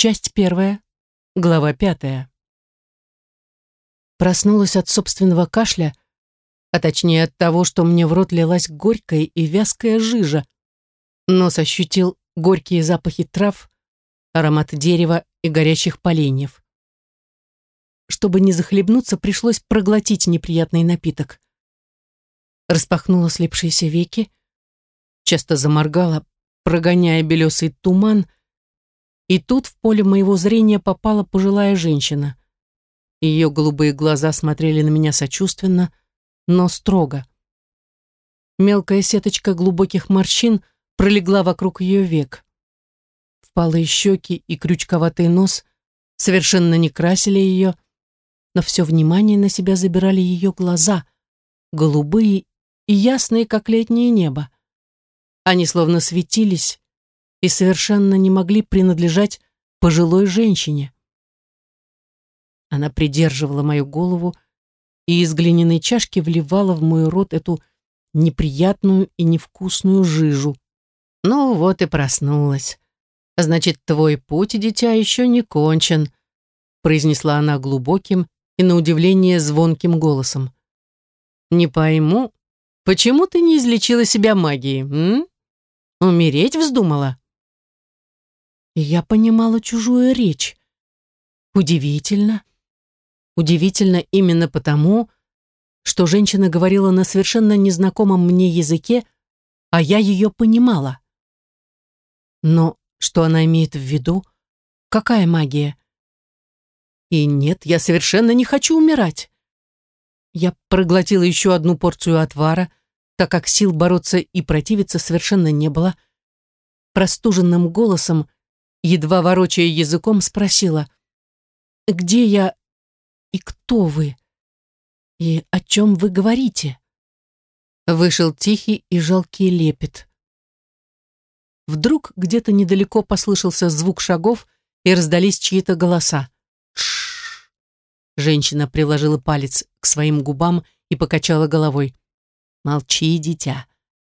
Часть первая, глава пятая. Проснулась от собственного кашля, а точнее от того, что мне в рот лилась горькая и вязкая жижа. Нос ощутил горькие запахи трав, аромат дерева и горящих поленьев. Чтобы не захлебнуться, пришлось проглотить неприятный напиток. Распахнула слепшиеся веки, часто заморгала, прогоняя белесый туман, и тут в поле моего зрения попала пожилая женщина. Ее голубые глаза смотрели на меня сочувственно, но строго. Мелкая сеточка глубоких морщин пролегла вокруг ее век. Впалые щеки и крючковатый нос совершенно не красили ее, но все внимание на себя забирали ее глаза, голубые и ясные, как летнее небо. Они словно светились, и совершенно не могли принадлежать пожилой женщине. Она придерживала мою голову и из глиняной чашки вливала в мой рот эту неприятную и невкусную жижу. Ну вот и проснулась. Значит, твой путь, дитя, еще не кончен, произнесла она глубоким и на удивление звонким голосом. Не пойму, почему ты не излечила себя магией, м? Умереть вздумала? Я понимала чужую речь. Удивительно. Удивительно именно потому, что женщина говорила на совершенно незнакомом мне языке, а я ее понимала. Но что она имеет в виду? Какая магия? И нет, я совершенно не хочу умирать. Я проглотила еще одну порцию отвара, так как сил бороться и противиться совершенно не было. Простуженным голосом едва ворочая языком, спросила, «Где я и кто вы? И о чем вы говорите?» Вышел тихий и жалкий лепет. Вдруг где-то недалеко послышался звук шагов и раздались чьи-то голоса. Шш. Женщина приложила палец к своим губам и покачала головой. «Молчи, дитя.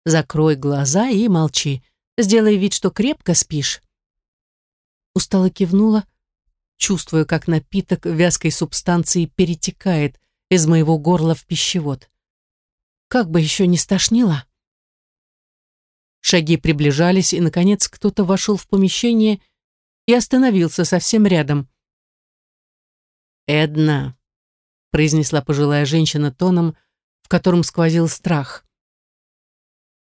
Закрой глаза и молчи. Сделай вид, что крепко спишь устало кивнула, чувствуя, как напиток вязкой субстанции перетекает из моего горла в пищевод. Как бы еще не стошнило. Шаги приближались, и, наконец, кто-то вошел в помещение и остановился совсем рядом. «Эдна», — произнесла пожилая женщина тоном, в котором сквозил страх.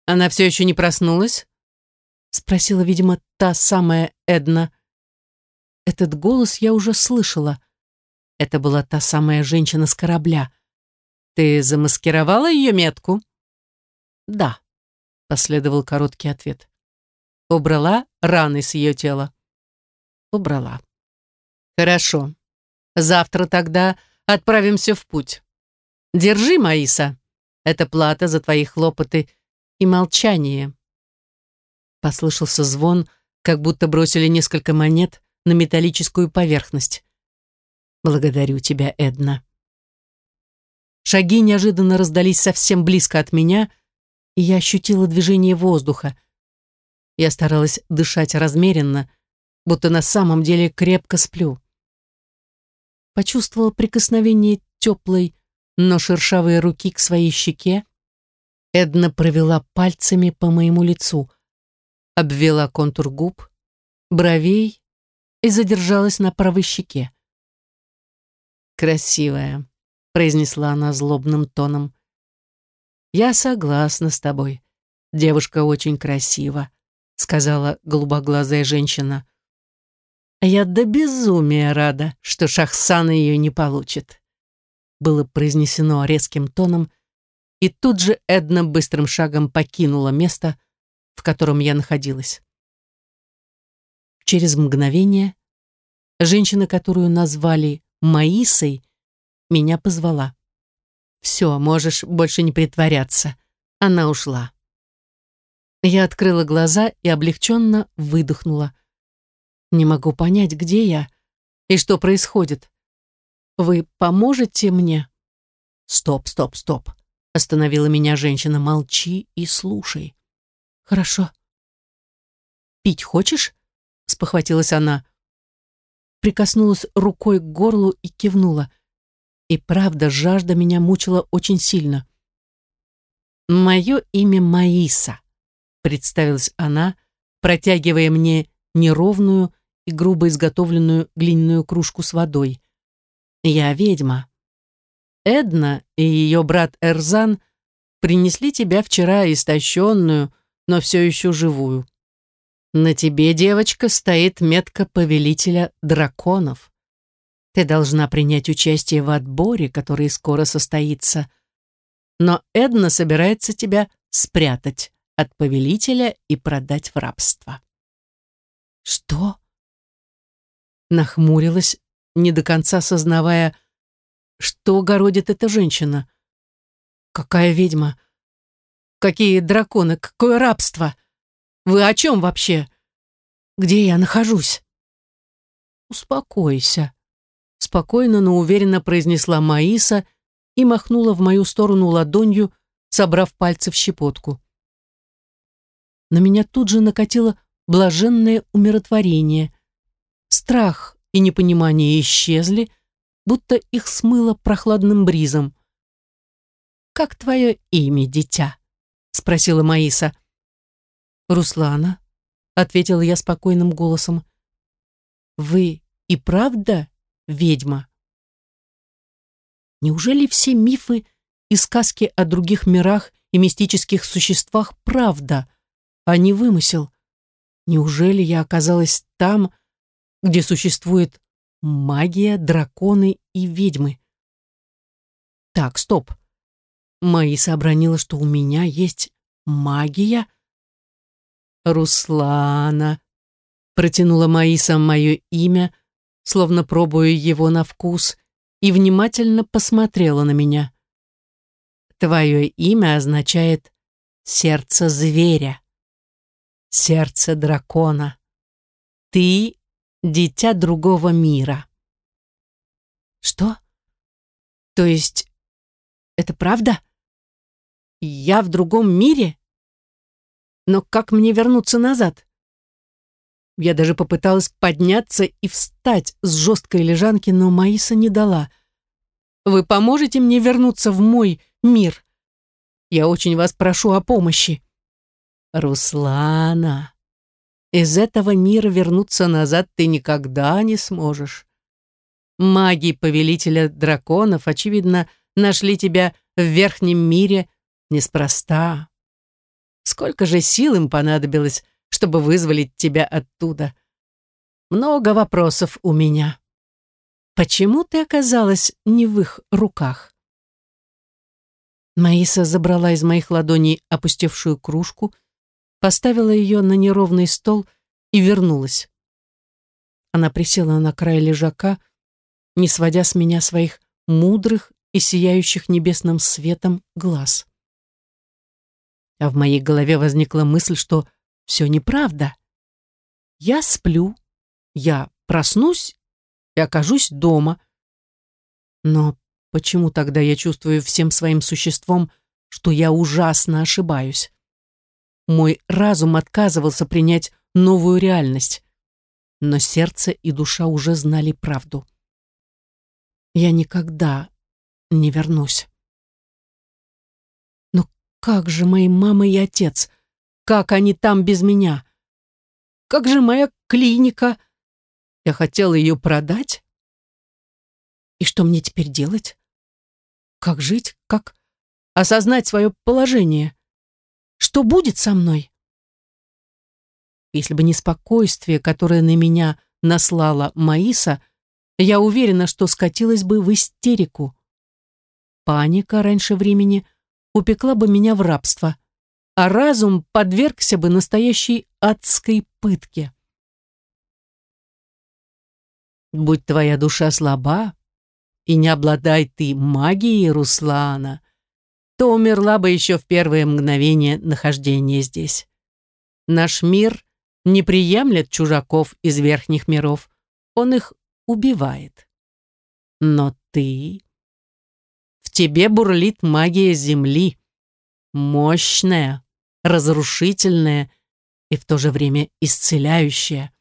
«Она все еще не проснулась?» — спросила, видимо, та самая Эдна, этот голос я уже слышала. Это была та самая женщина с корабля. Ты замаскировала ее метку? Да, последовал короткий ответ. Убрала раны с ее тела. Убрала. Хорошо. Завтра тогда отправимся в путь. Держи, Маиса. Это плата за твои хлопоты и молчание. Послышался звон, как будто бросили несколько монет, на металлическую поверхность. Благодарю тебя, Эдна. Шаги неожиданно раздались совсем близко от меня, и я ощутила движение воздуха. Я старалась дышать размеренно, будто на самом деле крепко сплю. Почувствовала прикосновение теплой, но шершавой руки к своей щеке. Эдна провела пальцами по моему лицу, обвела контур губ, бровей и задержалась на правой щеке. «Красивая», — произнесла она злобным тоном. «Я согласна с тобой. Девушка очень красива», — сказала голубоглазая женщина. «Я до безумия рада, что Шахсан ее не получит», — было произнесено резким тоном, и тут же Эдна быстрым шагом покинула место, в котором я находилась. Через мгновение женщина, которую назвали Маисой, меня позвала. «Все, можешь больше не притворяться». Она ушла. Я открыла глаза и облегченно выдохнула. Не могу понять, где я и что происходит. Вы поможете мне? Стоп, стоп, стоп. Остановила меня женщина. Молчи и слушай. Хорошо. Пить хочешь? Спохватилась она. прикоснулась рукой к горлу и кивнула. И правда, жажда меня мучила очень сильно. «Мое имя Маиса», — представилась она, протягивая мне неровную и грубо изготовленную глиняную кружку с водой. «Я ведьма. Эдна и ее брат Эрзан принесли тебя вчера истощенную, но все еще живую. На тебе, девочка, стоит метка повелителя драконов. Ты должна принять участие в отборе, который скоро состоится. Но Эдна собирается тебя спрятать от повелителя и продать в рабство. Что? Нахмурилась, не до конца сознавая, что городит эта женщина. Какая ведьма? Какие драконы? Какое рабство? Вы о чем вообще? Где я нахожусь? Успокойся. Спокойно, но уверенно произнесла Маиса и махнула в мою сторону ладонью, собрав пальцы в щепотку. На меня тут же накатило блаженное умиротворение. Страх и непонимание исчезли, будто их смыло прохладным бризом. «Как твое имя, дитя?» — спросила Маиса. «Руслана», — ответила я спокойным голосом. «Вы и правда ведьма?» Неужели все мифы и сказки о других мирах и мистических существах правда, а не вымысел? Неужели я оказалась там, где существует магия, драконы и ведьмы? Так, стоп. Маиса обронила, что у меня есть магия, Руслана. Протянула Маиса мое имя, словно пробуя его на вкус, и внимательно посмотрела на меня. Твое имя означает «сердце зверя», «сердце дракона». Ты — дитя другого мира. Что? То есть, это правда? Я в другом мире? Но как мне вернуться назад? Я даже попыталась подняться и встать с жесткой лежанки, но Маиса не дала. «Вы поможете мне вернуться в мой мир? Я очень вас прошу о помощи». «Руслана, из этого мира вернуться назад ты никогда не сможешь. Маги повелителя драконов, очевидно, нашли тебя в верхнем мире неспроста. Сколько же сил им понадобилось, чтобы вызволить тебя оттуда? Много вопросов у меня. Почему ты оказалась не в их руках? Маиса забрала из моих ладоней опустевшую кружку, поставила ее на неровный стол и вернулась. Она присела на край лежака, не сводя с меня своих мудрых и сияющих небесным светом глаз а в моей голове возникла мысль, что все неправда. Я сплю, я проснусь и окажусь дома. Но почему тогда я чувствую всем своим существом, что я ужасно ошибаюсь? Мой разум отказывался принять новую реальность, но сердце и душа уже знали правду. Я никогда не вернусь. Как же мои мама и отец? Как они там без меня? Как же моя клиника? Я хотела ее продать? И что мне теперь делать? Как жить? Как осознать свое положение? Что будет со мной? Если бы не спокойствие, которое на меня наслала Маиса, я уверена, что скатилась бы в истерику. Паника раньше времени упекла бы меня в рабство, а разум подвергся бы настоящей адской пытке. Будь твоя душа слаба, и не обладай ты магией Руслана, то умерла бы еще в первое мгновение нахождения здесь. Наш мир не приемлет чужаков из верхних миров, он их убивает. Но ты тебе бурлит магия Земли. Мощная, разрушительная и в то же время исцеляющая.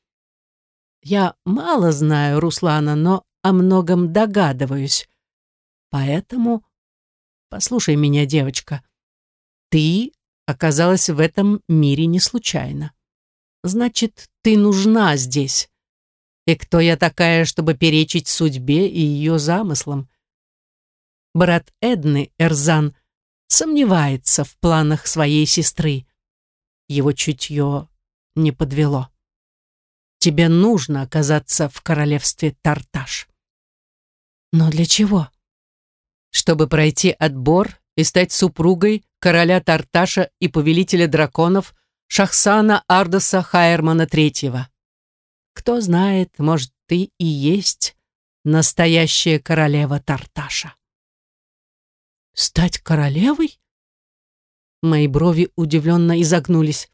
Я мало знаю Руслана, но о многом догадываюсь. Поэтому послушай меня, девочка. Ты оказалась в этом мире не случайно. Значит, ты нужна здесь. И кто я такая, чтобы перечить судьбе и ее замыслам? Брат Эдны, Эрзан, сомневается в планах своей сестры. Его чутье не подвело. Тебе нужно оказаться в королевстве Тарташ. Но для чего? Чтобы пройти отбор и стать супругой короля Тарташа и повелителя драконов Шахсана Ардаса Хайермана III. Кто знает, может, ты и есть настоящая королева Тарташа. Стать королевой? Мои брови удивленно изогнулись.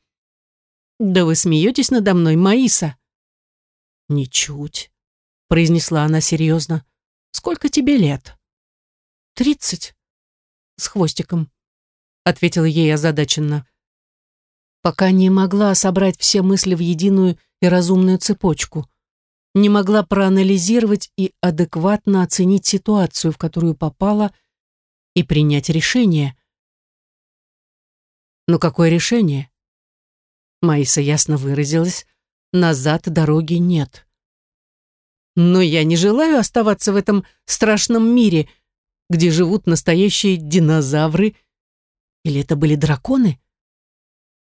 Да вы смеетесь надо мной, Маиса? Ничуть, произнесла она серьезно. Сколько тебе лет? Тридцать. С хвостиком, ответила ей озадаченно. Пока не могла собрать все мысли в единую и разумную цепочку. Не могла проанализировать и адекватно оценить ситуацию, в которую попала, и принять решение. Но какое решение? Маиса ясно выразилась, назад дороги нет. Но я не желаю оставаться в этом страшном мире, где живут настоящие динозавры. Или это были драконы?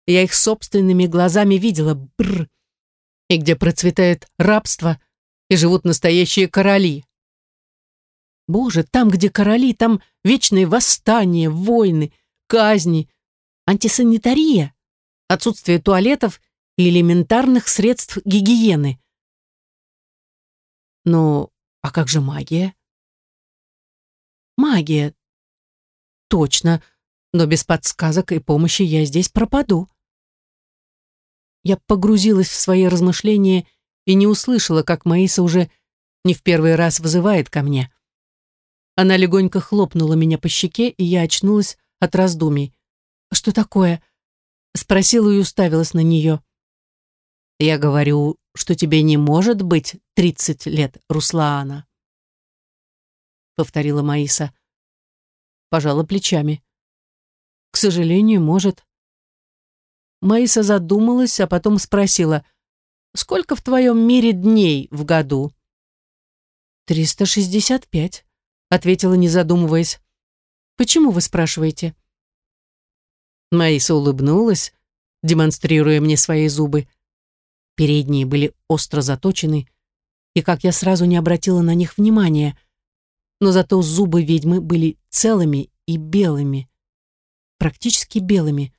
Я их собственными глазами видела, бррр и где процветает рабство, и живут настоящие короли. Боже, там, где короли, там вечные восстания, войны, казни, антисанитария, отсутствие туалетов и элементарных средств гигиены. Ну, а как же магия? Магия. Точно, но без подсказок и помощи я здесь пропаду. Я погрузилась в свои размышления и не услышала, как Маиса уже не в первый раз вызывает ко мне. Она легонько хлопнула меня по щеке, и я очнулась от раздумий. «Что такое?» Спросила и уставилась на нее. «Я говорю, что тебе не может быть тридцать лет, Руслаана», повторила Маиса. Пожала плечами. «К сожалению, может. Маиса задумалась, а потом спросила, «Сколько в твоем мире дней в году?» «Триста шестьдесят пять», — ответила, не задумываясь. «Почему вы спрашиваете?» Маиса улыбнулась, демонстрируя мне свои зубы. Передние были остро заточены, и как я сразу не обратила на них внимания, но зато зубы ведьмы были целыми и белыми, практически белыми.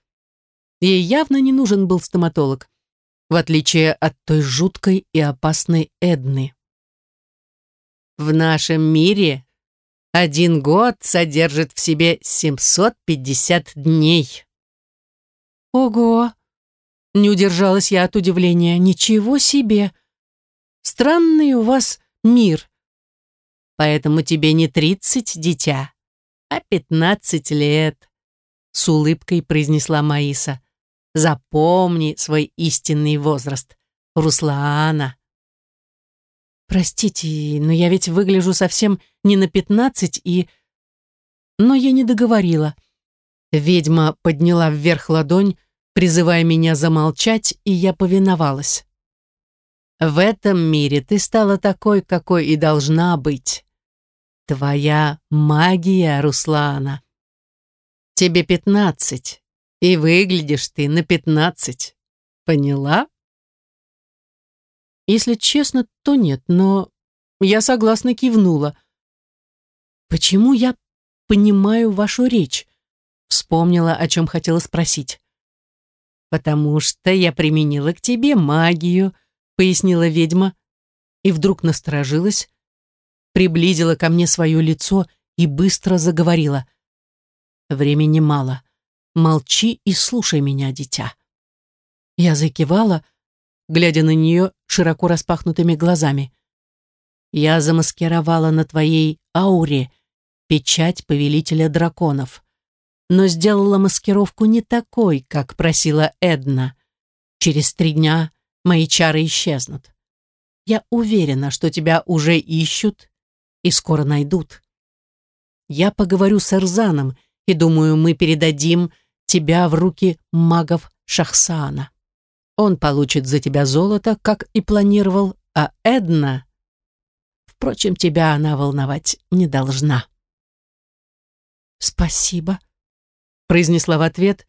Ей явно не нужен был стоматолог, в отличие от той жуткой и опасной Эдны. В нашем мире один год содержит в себе 750 дней. Ого! Не удержалась я от удивления. Ничего себе! Странный у вас мир. Поэтому тебе не тридцать, дитя, а пятнадцать лет, с улыбкой произнесла Маиса. Запомни свой истинный возраст. Руслана. Простите, но я ведь выгляжу совсем не на пятнадцать и... Но я не договорила. Ведьма подняла вверх ладонь, призывая меня замолчать, и я повиновалась. В этом мире ты стала такой, какой и должна быть. Твоя магия, Руслана. Тебе пятнадцать, и выглядишь ты на пятнадцать. Поняла? Если честно, то нет, но я согласно кивнула. Почему я понимаю вашу речь? Вспомнила, о чем хотела спросить. «Потому что я применила к тебе магию», — пояснила ведьма, и вдруг насторожилась, приблизила ко мне свое лицо и быстро заговорила. «Времени мало. Молчи и слушай меня, дитя». Я закивала, глядя на нее широко распахнутыми глазами. «Я замаскировала на твоей ауре печать повелителя драконов, но сделала маскировку не такой, как просила Эдна. Через три дня мои чары исчезнут. Я уверена, что тебя уже ищут и скоро найдут. Я поговорю с Эрзаном, и думаю, мы передадим тебя в руки магов Шахсана. Он получит за тебя золото, как и планировал, а Эдна... Впрочем, тебя она волновать не должна. «Спасибо», — произнесла в ответ,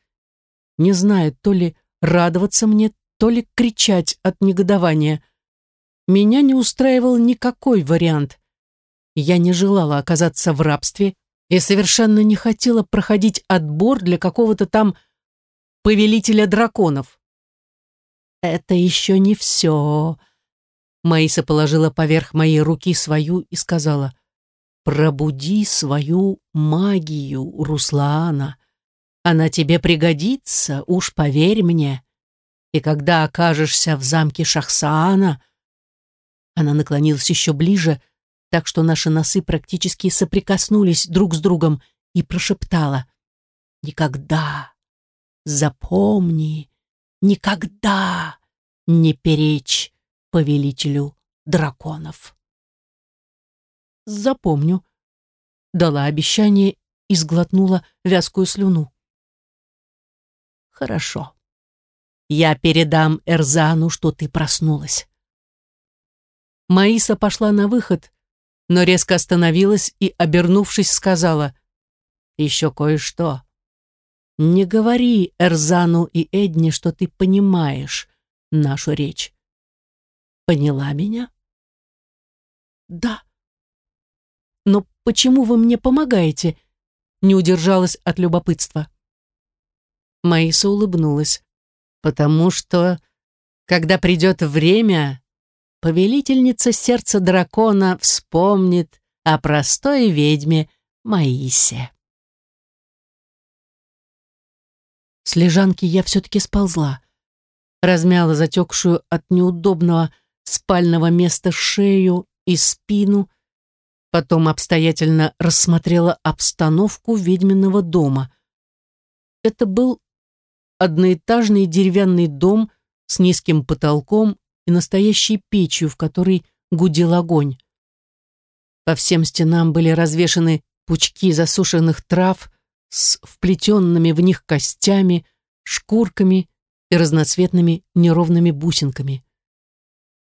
не зная, то ли радоваться мне, то ли кричать от негодования. Меня не устраивал никакой вариант. Я не желала оказаться в рабстве и совершенно не хотела проходить отбор для какого-то там повелителя драконов. «Это еще не все», Маиса положила поверх моей руки свою и сказала, «Пробуди свою магию, Руслана. Она тебе пригодится, уж поверь мне. И когда окажешься в замке Шахсаана...» Она наклонилась еще ближе, так что наши носы практически соприкоснулись друг с другом и прошептала, «Никогда, запомни, никогда не перечь повелителю драконов. «Запомню», — дала обещание и сглотнула вязкую слюну. «Хорошо. Я передам Эрзану, что ты проснулась». Маиса пошла на выход, но резко остановилась и, обернувшись, сказала «Еще кое-что. Не говори Эрзану и Эдне, что ты понимаешь нашу речь. Поняла меня? Да. Но почему вы мне помогаете? Не удержалась от любопытства. Маиса улыбнулась. Потому что, когда придет время, повелительница сердца дракона вспомнит о простой ведьме Маисе. С лежанки я все-таки сползла, размяла затекшую от неудобного спального места шею и спину, потом обстоятельно рассмотрела обстановку ведьминого дома. Это был одноэтажный деревянный дом с низким потолком и настоящей печью, в которой гудел огонь. По всем стенам были развешаны пучки засушенных трав с вплетенными в них костями, шкурками и разноцветными неровными бусинками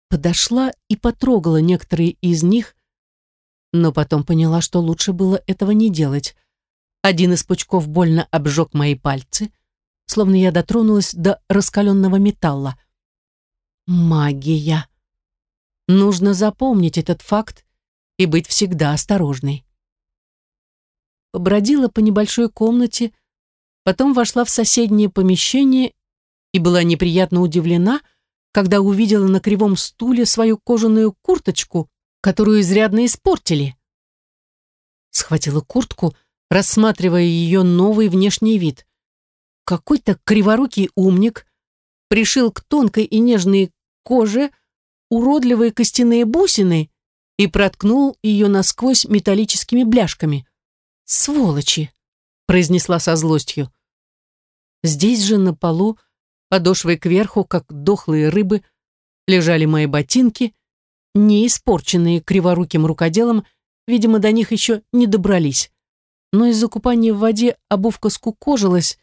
подошла и потрогала некоторые из них, но потом поняла, что лучше было этого не делать. Один из пучков больно обжег мои пальцы, словно я дотронулась до раскаленного металла. Магия. Нужно запомнить этот факт и быть всегда осторожной. Побродила по небольшой комнате, потом вошла в соседнее помещение и была неприятно удивлена, когда увидела на кривом стуле свою кожаную курточку, которую изрядно испортили. Схватила куртку, рассматривая ее новый внешний вид. Какой-то криворукий умник пришил к тонкой и нежной коже уродливые костяные бусины и проткнул ее насквозь металлическими бляшками. «Сволочи!» — произнесла со злостью. Здесь же на полу подошвой кверху, как дохлые рыбы, лежали мои ботинки, не испорченные криворуким рукоделом, видимо, до них еще не добрались. Но из-за купания в воде обувка скукожилась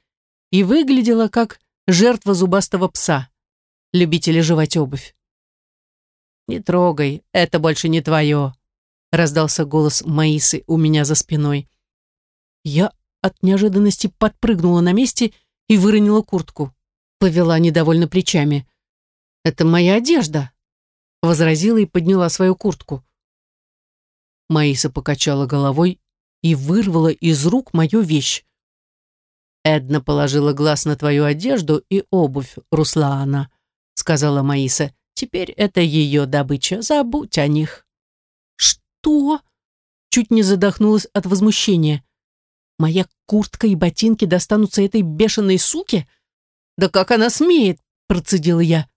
и выглядела как жертва зубастого пса, любителя жевать обувь. «Не трогай, это больше не твое», — раздался голос Маисы у меня за спиной. Я от неожиданности подпрыгнула на месте и выронила куртку повела недовольно плечами. «Это моя одежда», — возразила и подняла свою куртку. Маиса покачала головой и вырвала из рук мою вещь. «Эдна положила глаз на твою одежду и обувь, Руслана», — сказала Маиса. «Теперь это ее добыча, забудь о них». «Что?» — чуть не задохнулась от возмущения. «Моя куртка и ботинки достанутся этой бешеной суке?» «Да как она смеет?» — процедила я.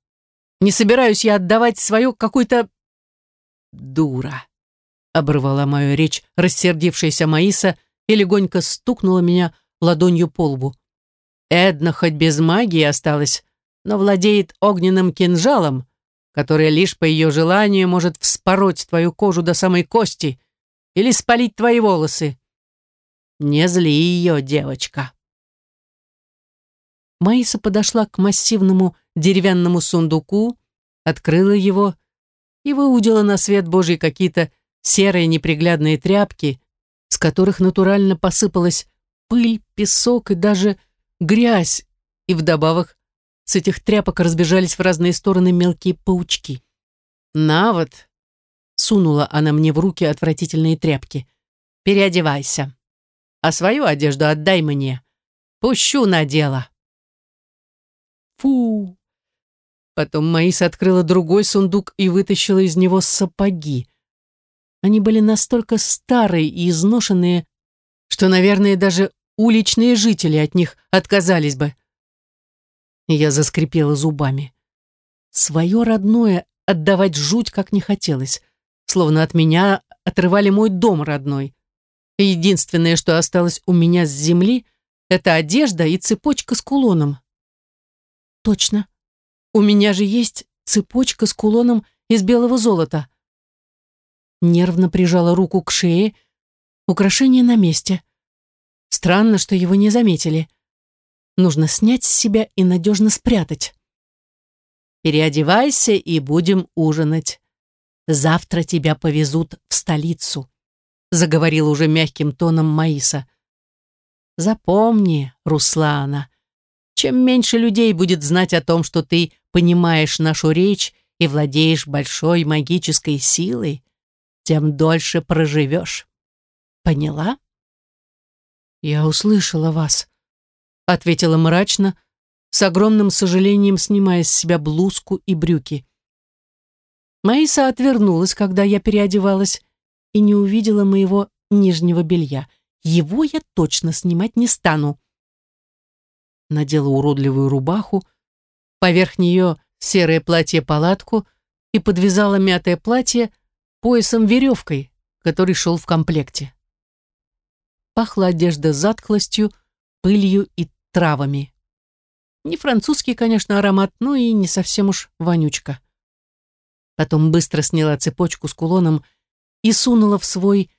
«Не собираюсь я отдавать свое какой-то...» «Дура!» — оборвала мою речь рассердившаяся Маиса и легонько стукнула меня ладонью по лбу. «Эдна хоть без магии осталась, но владеет огненным кинжалом, которая лишь по ее желанию может вспороть твою кожу до самой кости или спалить твои волосы. Не зли ее, девочка. Маиса подошла к массивному деревянному сундуку, открыла его и выудила на свет Божий какие-то серые неприглядные тряпки, с которых натурально посыпалась пыль, песок и даже грязь, и вдобавок с этих тряпок разбежались в разные стороны мелкие паучки. «На вот!» — сунула она мне в руки отвратительные тряпки. «Переодевайся, а свою одежду отдай мне. Пущу на дело». «Фу!» Потом Маиса открыла другой сундук и вытащила из него сапоги. Они были настолько старые и изношенные, что, наверное, даже уличные жители от них отказались бы. Я заскрипела зубами. Свое родное отдавать жуть как не хотелось, словно от меня отрывали мой дом родной. Единственное, что осталось у меня с земли, это одежда и цепочка с кулоном. Точно. У меня же есть цепочка с кулоном из белого золота. Нервно прижала руку к шее. Украшение на месте. Странно, что его не заметили. Нужно снять с себя и надежно спрятать. Переодевайся и будем ужинать. Завтра тебя повезут в столицу, заговорил уже мягким тоном Маиса. Запомни, Руслана, чем меньше людей будет знать о том, что ты понимаешь нашу речь и владеешь большой магической силой, тем дольше проживешь. Поняла? Я услышала вас, ответила мрачно, с огромным сожалением снимая с себя блузку и брюки. Маиса отвернулась, когда я переодевалась, и не увидела моего нижнего белья. Его я точно снимать не стану надела уродливую рубаху, поверх нее серое платье-палатку и подвязала мятое платье поясом-веревкой, который шел в комплекте. Пахла одежда затклостью, пылью и травами. Не французский, конечно, аромат, но и не совсем уж вонючка. Потом быстро сняла цепочку с кулоном и сунула в свой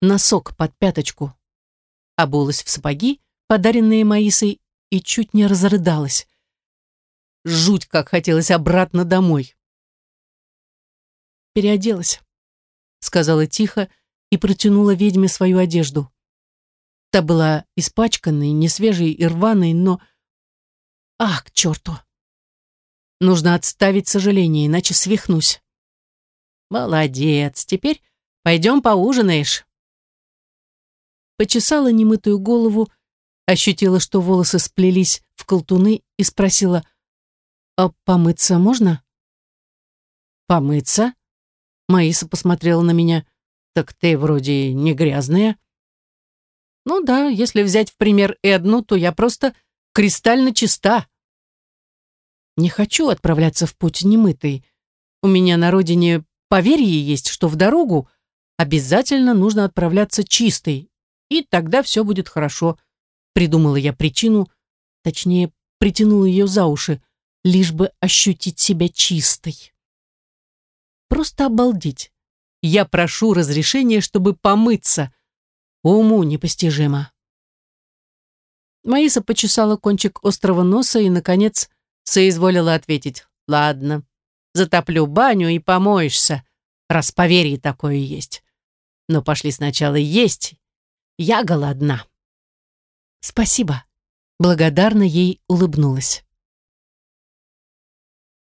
носок под пяточку. Обулась в сапоги, подаренные Маисой, и чуть не разрыдалась. Жуть, как хотелось обратно домой. «Переоделась», — сказала тихо и протянула ведьме свою одежду. Та была испачканной, несвежей и рваной, но... Ах, к черту! Нужно отставить сожаление, иначе свихнусь. Молодец, теперь пойдем поужинаешь. Почесала немытую голову ощутила, что волосы сплелись в колтуны и спросила, «А помыться можно?» «Помыться?» Маиса посмотрела на меня. «Так ты вроде не грязная». «Ну да, если взять в пример и одну, то я просто кристально чиста». «Не хочу отправляться в путь немытой. У меня на родине поверье есть, что в дорогу обязательно нужно отправляться чистой, и тогда все будет хорошо. Придумала я причину, точнее, притянула ее за уши, лишь бы ощутить себя чистой. Просто обалдеть. Я прошу разрешения, чтобы помыться. Уму непостижимо. Маиса почесала кончик острого носа и, наконец, соизволила ответить. «Ладно, затоплю баню и помоешься, раз поверье такое есть. Но пошли сначала есть. Я голодна». «Спасибо», — благодарно ей улыбнулась.